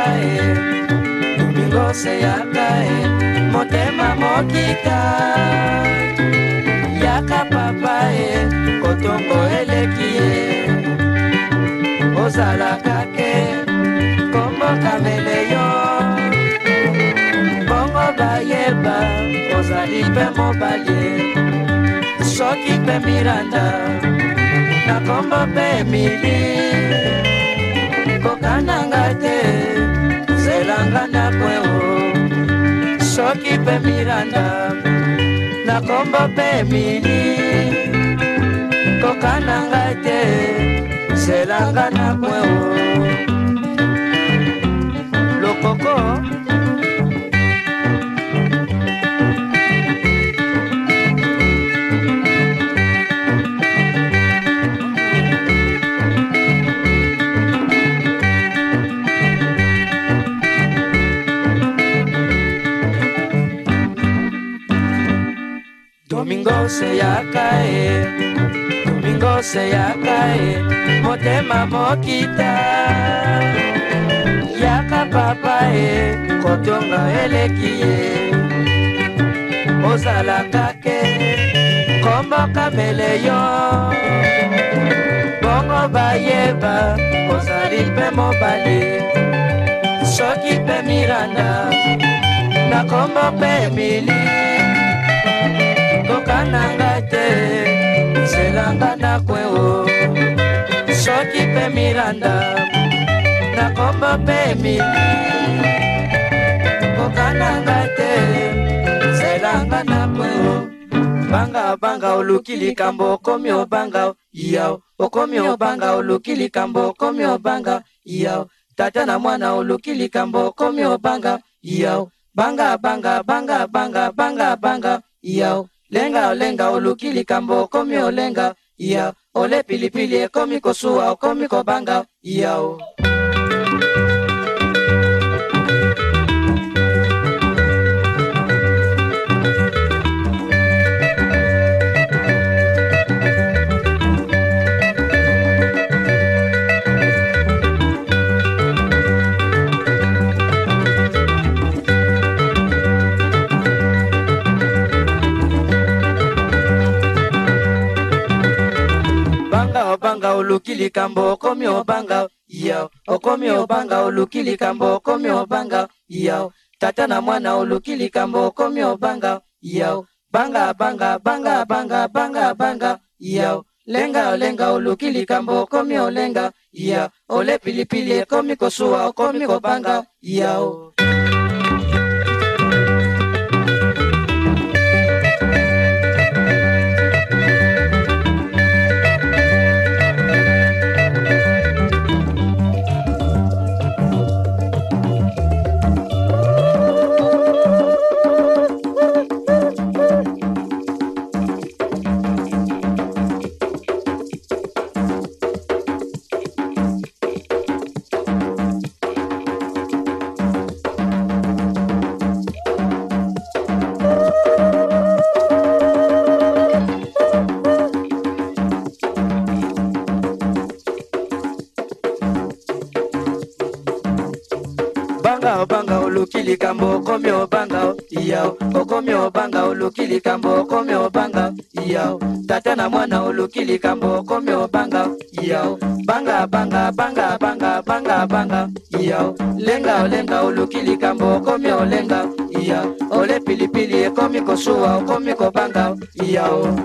yakae milose yakae motema mokita yaka papae kotongo eleki ye ozalaka ke kombo kamele yo bongo bayeba ozali mpe mobali e. soki mpe miranda na kombo mpe emili Mwangi pe Miranda na kombo pe mini kokananga te selanga na mwe domingo se yaka e domingo se yaka e motema mokita yaka papa e kotonga eleki ye ozalaka ke kombokamele yo bongo bayeba ozali mpe mobali soki mpe miranda na kombo mpe emili Miranda nakomba mpe miki kokananga te selanga na po banga banga oluki likambo okomi obanga yao okomi obanga oluki likambo okomi obanga yao tata na mwana oluki likambo okomi obanga yao banga banga banga banga banga banga yao lenga lenga oluki likambo okomi olenga Iya, ole pilipili ekomi kosuwa okomi kobanga banga. Yeah. oluki likambo okomi obanga yao okomi obanga oluki likambo okomi obanga yao tata na mwana oluki likambo okomi obanga yao banga banga banga banga banga banga yao lenga olenga oluki likambo okomi olenga ya ole pilipili ekomi kosuwa okomi kobanga yao obanga oluki likambo okomi obanga iyao okomi oh, obanga oluki likambo okomi obanga iyao tata na mwana oluki likambo okomi obanga iyao banga banga banga banga banga banga iyao lenga olenga oluki likambo okomi olenga iya ole pilipili ekomi kosuwa okomi kobanga iyao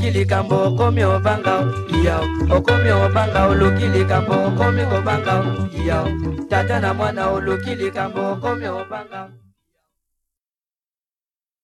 oloki likambo okomi obanga yao okomi obanga oloki likambo okomi obanga yao tata na mwana oloki likambo okomi obanga